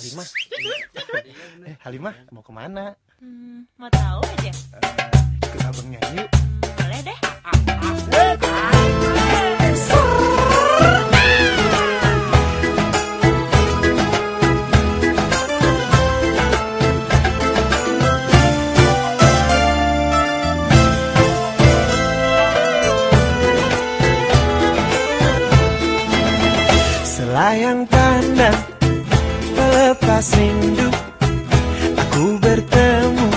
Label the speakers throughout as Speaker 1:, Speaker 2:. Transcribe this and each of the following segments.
Speaker 1: Halimah. eh, Halimah mau ke mana?
Speaker 2: Hmm, mau tahu aja?
Speaker 1: Ikut abang nyanyi.
Speaker 2: Hmm, boleh deh.
Speaker 1: Selayang pandang Melepas rindu. Aku bertemu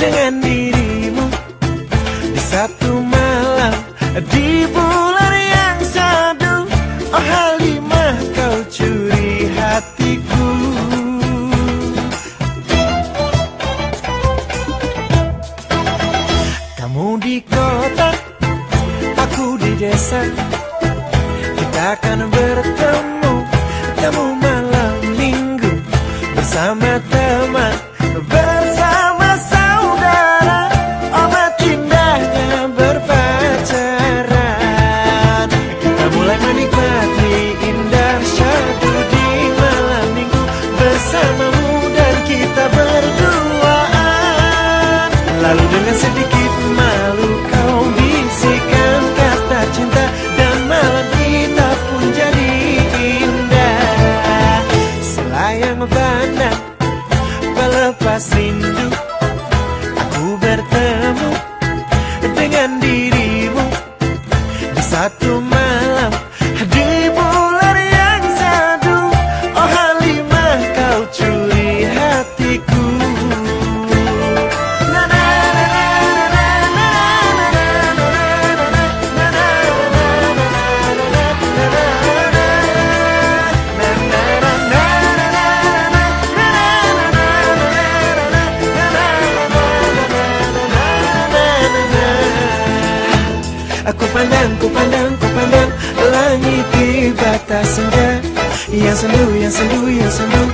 Speaker 1: Dengan dirimu Di satu malam Di bulan yang sadu. Oh Halimah kau curi hatiku. Kamu di kota Aku di desa. Kita akan bertemu Bersama teman Bersama saudara Obat indahnya berpacaran. Kita mulai menikmati indah syadu di malam minggu Bersamamu Aku pandang, ku pandang, ku pandang Langit di batas senja. Yang sendu, yang sendu, yang sendu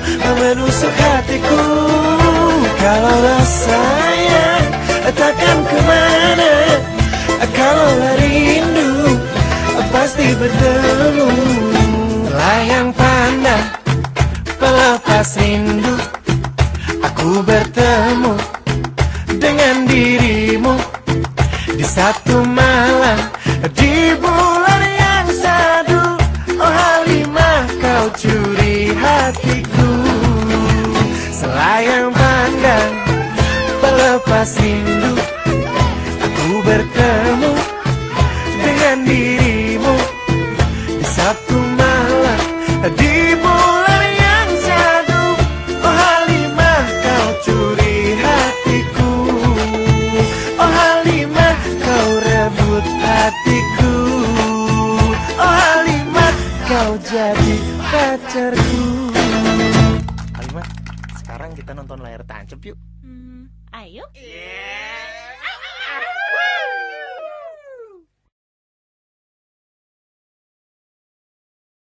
Speaker 1: Menusuk hatiku. Kalaulah sayang Takkan ke mana Kalaulah rindu Pasti bertemu. Layang pandang Pelepas rindu Aku bertemu Dengan dirimu di satu malam Di bulan yang sadu Oh Halimah kau curi hatiku. Selayang pandang Pelepas rindu Aku bertemu Dengan dirimu. Di satu hatiku Oh Halimah kau jadi pacarku Halimah sekarang kita nonton layar tancap yuk
Speaker 2: Hmm, ayo.
Speaker 3: Yeah.